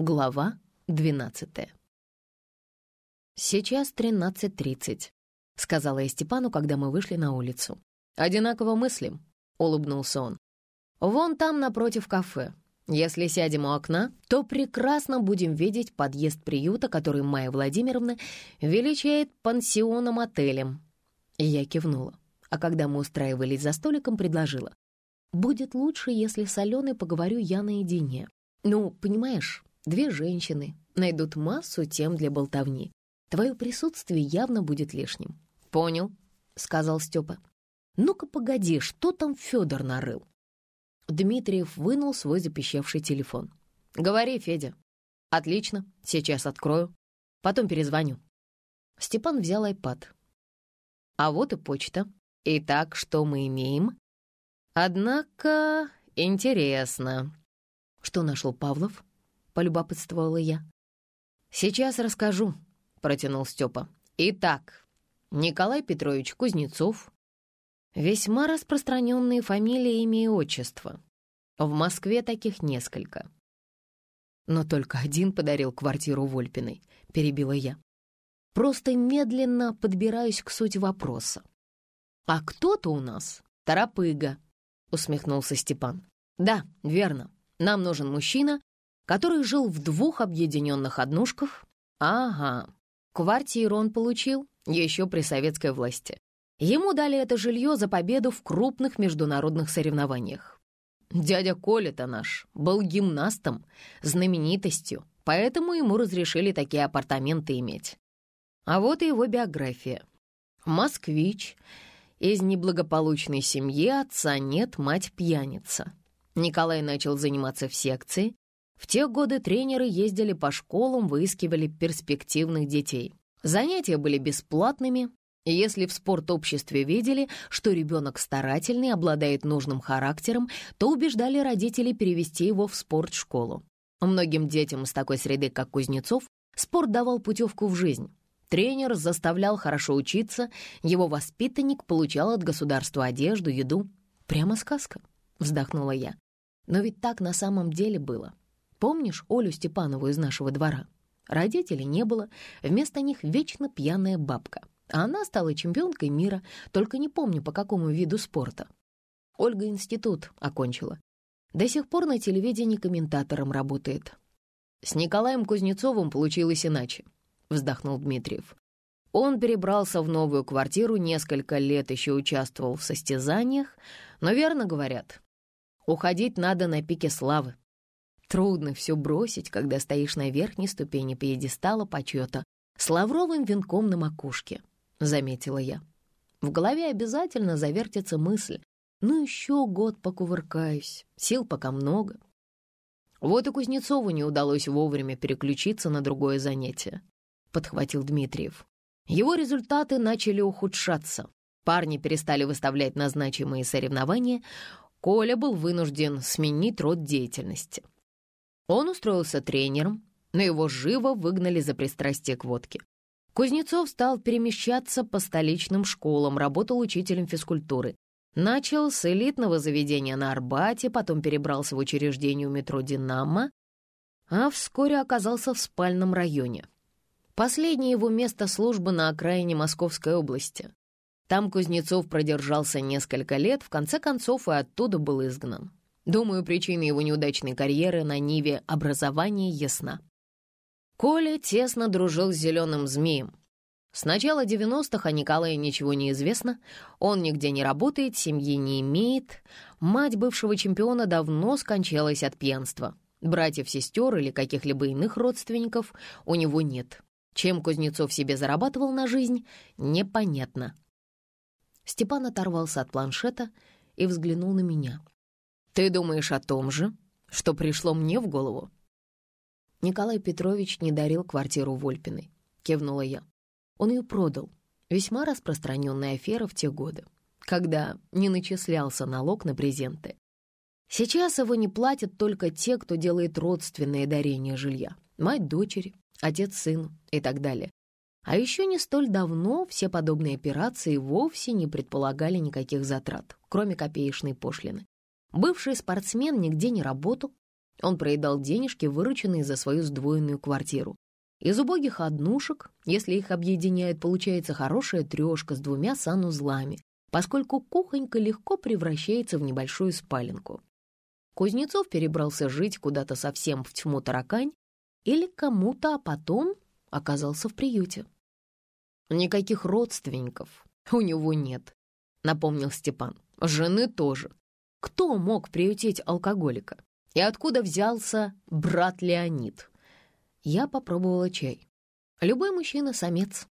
Глава 12 «Сейчас 13.30», — сказала я Степану, когда мы вышли на улицу. «Одинаково мыслим», — улыбнулся он. «Вон там напротив кафе. Если сядем у окна, то прекрасно будем видеть подъезд приюта, который Майя Владимировна величает пансионом-отелем». Я кивнула, а когда мы устраивались за столиком, предложила. «Будет лучше, если с Аленой поговорю я наедине. Ну, понимаешь, Две женщины найдут массу тем для болтовни. Твое присутствие явно будет лишним. «Понял», — сказал Степа. «Ну-ка, погоди, что там Федор нарыл?» Дмитриев вынул свой запищавший телефон. «Говори, Федя». «Отлично, сейчас открою. Потом перезвоню». Степан взял айпад. «А вот и почта. Итак, что мы имеем?» «Однако интересно». «Что нашел Павлов?» Полюбопытствовала я. «Сейчас расскажу», — протянул Степа. «Итак, Николай Петрович Кузнецов. Весьма распространенные фамилии, имя и отчество. В Москве таких несколько. Но только один подарил квартиру Вольпиной, перебила я. Просто медленно подбираюсь к сути вопроса. «А кто-то у нас торопыга», — усмехнулся Степан. «Да, верно. Нам нужен мужчина, который жил в двух объединенных однушках. Ага, квартиру он получил еще при советской власти. Ему дали это жилье за победу в крупных международных соревнованиях. Дядя Коля-то наш был гимнастом, знаменитостью, поэтому ему разрешили такие апартаменты иметь. А вот и его биография. Москвич, из неблагополучной семьи, отца нет, мать пьяница. Николай начал заниматься в секции, в те годы тренеры ездили по школам, выискивали перспективных детей. Занятия были бесплатными, если в спортобществе видели, что ребенок старательный, обладает нужным характером, то убеждали родителей перевести его в спортшколу. Многим детям из такой среды, как Кузнецов, спорт давал путевку в жизнь. Тренер заставлял хорошо учиться, его воспитанник получал от государства одежду, еду. Прямо сказка, вздохнула я. Но ведь так на самом деле было. Помнишь Олю Степанову из нашего двора? Родителей не было, вместо них вечно пьяная бабка. А она стала чемпионкой мира, только не помню, по какому виду спорта. Ольга институт окончила. До сих пор на телевидении комментатором работает. С Николаем Кузнецовым получилось иначе, вздохнул Дмитриев. Он перебрался в новую квартиру, несколько лет еще участвовал в состязаниях, но верно говорят, уходить надо на пике славы. Трудно все бросить, когда стоишь на верхней ступени пьедестала почета с лавровым венком на макушке, — заметила я. В голове обязательно завертится мысль. Ну, еще год покувыркаюсь, сил пока много. Вот и Кузнецову не удалось вовремя переключиться на другое занятие, — подхватил Дмитриев. Его результаты начали ухудшаться. Парни перестали выставлять назначимые соревнования. Коля был вынужден сменить род деятельности — он устроился тренером, но его живо выгнали за пристрастие к водке. Кузнецов стал перемещаться по столичным школам, работал учителем физкультуры. Начал с элитного заведения на Арбате, потом перебрался в учреждение у метро «Динамо», а вскоре оказался в спальном районе. Последнее его место службы на окраине Московской области. Там Кузнецов продержался несколько лет, в конце концов и оттуда был изгнан. Думаю, причина его неудачной карьеры на Ниве образования ясна. Коля тесно дружил с зеленым змеем. С начала 90-х о Николае ничего не известно, он нигде не работает, семьи не имеет. Мать бывшего чемпиона давно скончалась от пьянства. Братьев-сестер или каких-либо иных родственников у него нет. Чем Кузнецов себе зарабатывал на жизнь, непонятно. Степан оторвался от планшета и взглянул на меня. Ты думаешь о том же, что пришло мне в голову?» Николай Петрович не дарил квартиру Вольпиной, кивнула я. Он ее продал. Весьма распространенная афера в те годы, когда не начислялся налог на презенты. Сейчас его не платят только те, кто делает родственные дарения жилья. Мать дочери, отец сыну и так далее. А еще не столь давно все подобные операции вовсе не предполагали никаких затрат, кроме копеечной пошлины. Бывший спортсмен нигде не работал, Он проедал денежки, вырученные за свою сдвоенную квартиру. Из убогих однушек, если их объединяет, получается хорошая трешка с двумя санузлами, поскольку кухонька легко превращается в небольшую спаленку. Кузнецов перебрался жить куда-то совсем в тьму таракань или кому-то, а потом оказался в приюте. «Никаких родственников у него нет», — напомнил Степан. «Жены тоже. Кто мог приютить алкоголика? И откуда взялся брат Леонид?» Я попробовала чай. Любой мужчина — самец.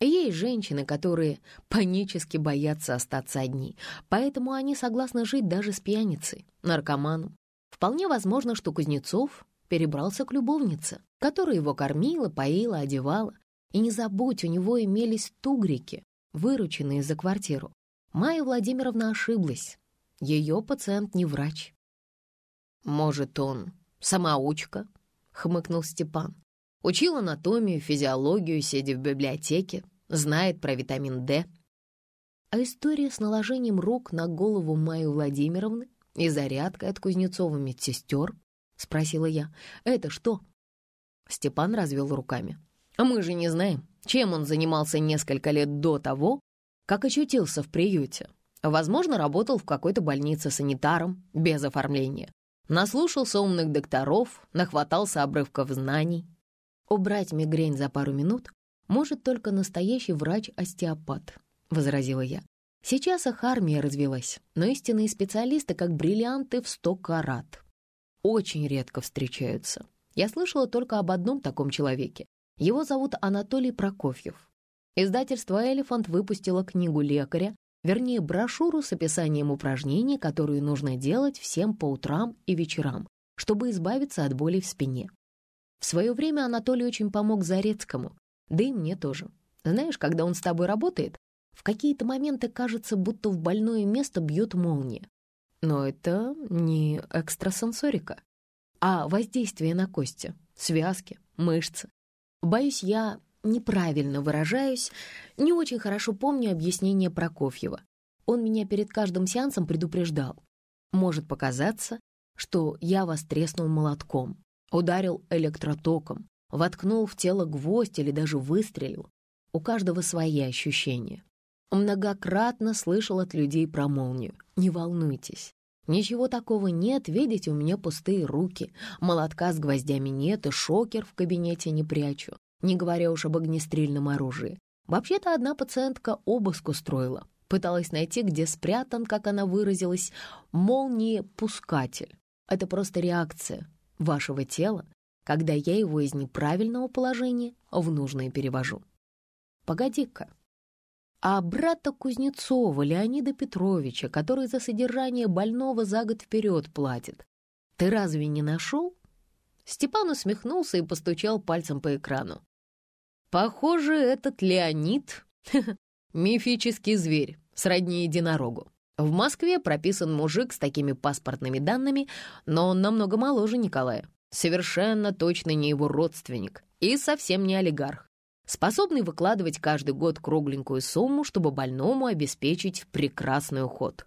Есть женщины, которые панически боятся остаться одни, поэтому они согласны жить даже с пьяницей, наркоманом. Вполне возможно, что Кузнецов перебрался к любовнице, которая его кормила, поила, одевала. И не забудь, у него имелись тугрики, вырученные за квартиру. Майя Владимировна ошиблась. Ее пациент не врач. «Может, он самоучка?» — хмыкнул Степан. «Учил анатомию, физиологию, сидя в библиотеке, знает про витамин D». А история с наложением рук на голову Майи Владимировны и зарядкой от Кузнецова медсестер? Спросила я. Это что? Степан развел руками. А мы же не знаем, чем он занимался несколько лет до того, как очутился в приюте. Возможно, работал в какой-то больнице санитаром, без оформления. Наслушался умных докторов, нахватался обрывков знаний. Убрать мигрень за пару минут может только настоящий врач-остеопат, возразила я. Сейчас их армия развелась, но истинные специалисты, как бриллианты в сто карат. Очень редко встречаются. Я слышала только об одном таком человеке. Его зовут Анатолий Прокофьев. Издательство «Элефант» выпустило книгу лекаря, вернее, брошюру с описанием упражнений, которые нужно делать всем по утрам и вечерам, чтобы избавиться от боли в спине. В свое время Анатолий очень помог Зарецкому, да и мне тоже. Знаешь, когда он с тобой работает, в какие-то моменты кажется, будто в больное место бьет молния. Но это не экстрасенсорика, а воздействие на кости, связки, мышцы. Боюсь, я неправильно выражаюсь, не очень хорошо помню объяснение Прокофьева. Он меня перед каждым сеансом предупреждал. Может показаться, что я вас треснул молотком, ударил электротоком, воткнул в тело гвоздь или даже выстрелил. У каждого свои ощущения. Многократно слышал от людей про молнию. Не волнуйтесь. Ничего такого нет, видите, у меня пустые руки, молотка с гвоздями нет и шокер в кабинете не прячу, не говоря уж об огнестрельном оружии. Вообще-то одна пациентка обыск устроила, пыталась найти, где спрятан, как она выразилась, молниепускатель. Это просто реакция вашего тела, когда я его из неправильного положения в нужное перевожу. Погоди-ка, а брата Кузнецова, Леонида Петровича, который за содержание больного за год вперед платит, ты разве не нашел?» Степан усмехнулся и постучал пальцем по экрану. «Похоже, этот Леонид — мифический зверь, сродни единорогу. В Москве прописан мужик с такими паспортными данными, но он намного моложе Николая. Совершенно точно не его родственник и совсем не олигарх способный выкладывать каждый год кругленькую сумму, чтобы больному обеспечить прекрасный уход.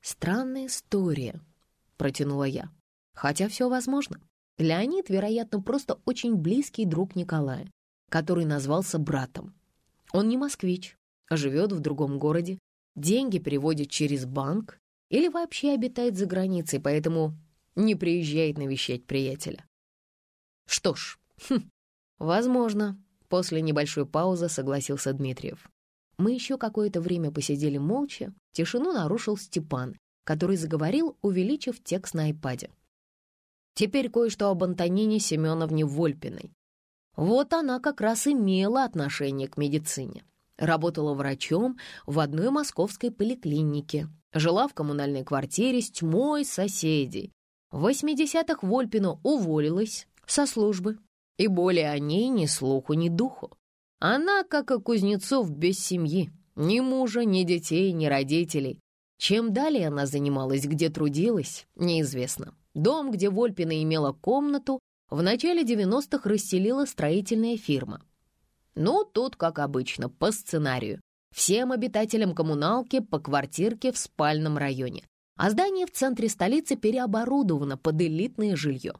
«Странная история», — протянула я. «Хотя все возможно. Леонид, вероятно, просто очень близкий друг Николая, который назвался братом. Он не москвич, а живет в другом городе, деньги переводит через банк или вообще обитает за границей, поэтому не приезжает навещать приятеля. Что ж, хм, возможно, После небольшой паузы согласился Дмитриев. Мы еще какое-то время посидели молча. Тишину нарушил Степан, который заговорил, увеличив текст на айпаде. Теперь кое-что об Антонине Семеновне Вольпиной. Вот она как раз имела отношение к медицине. Работала врачом в одной московской поликлинике. Жила в коммунальной квартире с тьмой соседей. В 80-х Вольпина уволилась со службы и более о ней ни слуху, ни духу. Она, как и Кузнецов, без семьи, ни мужа, ни детей, ни родителей. Чем далее она занималась, где трудилась, неизвестно. Дом, где Вольпина имела комнату, в начале 90-х расселила строительная фирма. Ну, тут, как обычно, по сценарию. Всем обитателям коммуналки по квартирке в спальном районе. а здание в центре столицы переоборудовано под элитное жилье.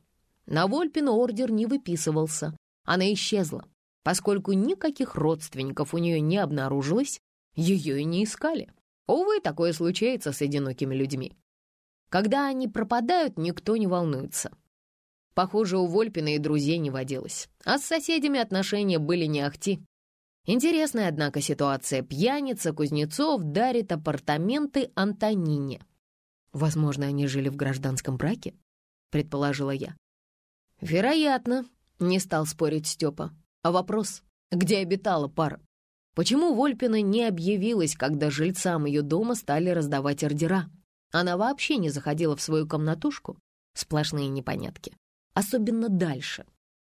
На Вольпину ордер не выписывался, она исчезла. Поскольку никаких родственников у нее не обнаружилось, ее и не искали. Увы, такое случается с одинокими людьми. Когда они пропадают, никто не волнуется. Похоже, у Вольпина и друзей не водилось. А с соседями отношения были не ахти. Интересная, однако, ситуация. Пьяница Кузнецов дарит апартаменты Антонине. Возможно, они жили в гражданском браке, предположила я. Вероятно, не стал спорить Степа. А вопрос, где обитала пара? Почему Вольпина не объявилась, когда жильцам ее дома стали раздавать ордера? Она вообще не заходила в свою комнатушку. Сплошные непонятки. Особенно дальше.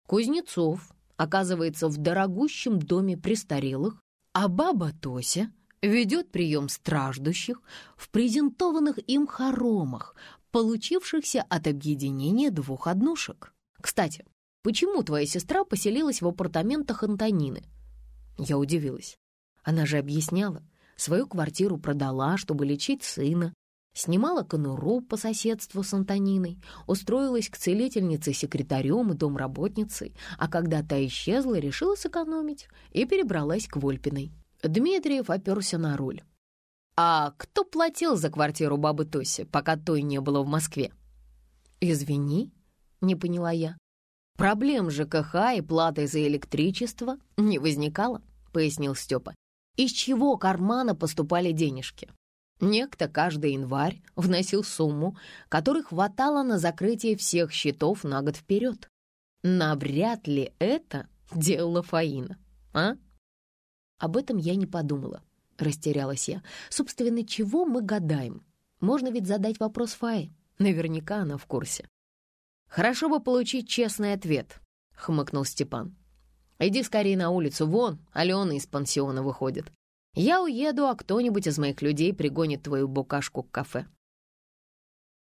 Кузнецов оказывается в дорогущем доме престарелых, а баба Тося ведет прием страждущих в презентованных им хоромах, получившихся от объединения двух однушек. Кстати, почему твоя сестра поселилась в апартаментах Антонины?» Я удивилась. Она же объясняла, свою квартиру продала, чтобы лечить сына, снимала конуру по соседству с Антониной, устроилась к целительнице секретарем и домработницей, а когда та исчезла, решила сэкономить и перебралась к Вольпиной. Дмитриев оперся на руль. «А кто платил за квартиру бабы Тоси, пока той не было в Москве?» «Извини», — не поняла я. «Проблем ЖКХ и платы за электричество не возникало», — пояснил Степа. «Из чего кармана поступали денежки? Некто каждый январь вносил сумму, которой хватало на закрытие всех счетов на год вперед. Навряд ли это делала Фаина, а?» Об этом я не подумала. Растерялась я. Собственно, чего мы гадаем? Можно ведь задать вопрос Фае. Наверняка она в курсе. «Хорошо бы получить честный ответ», — хмыкнул Степан. «Иди скорее на улицу, вон, Алена из пансиона выходит. Я уеду, а кто-нибудь из моих людей пригонит твою букашку к кафе.